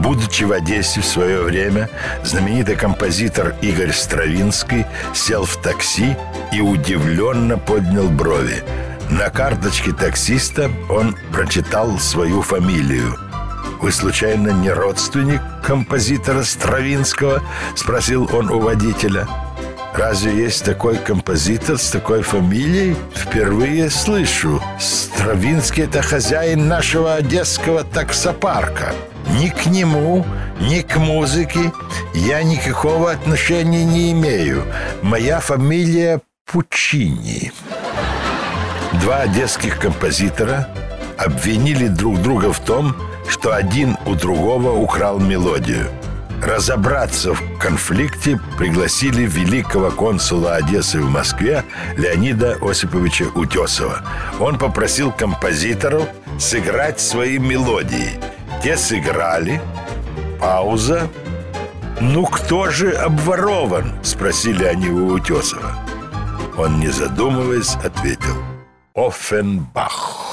Будучи в Одессе в свое время, знаменитый композитор Игорь Стравинский сел в такси и удивленно поднял брови. На карточке таксиста он прочитал свою фамилию. «Вы, случайно, не родственник композитора Стравинского?» – спросил он у водителя. Разве есть такой композитор с такой фамилией? Впервые слышу. Стравинский – это хозяин нашего одесского таксопарка. Ни к нему, ни к музыке я никакого отношения не имею. Моя фамилия Пучини. Два одесских композитора обвинили друг друга в том, что один у другого украл мелодию – Разобраться в конфликте пригласили великого консула Одессы в Москве Леонида Осиповича Утесова. Он попросил композиторов сыграть свои мелодии. Те сыграли. Пауза. «Ну кто же обворован?» – спросили они у Утесова. Он, не задумываясь, ответил «Оффенбах».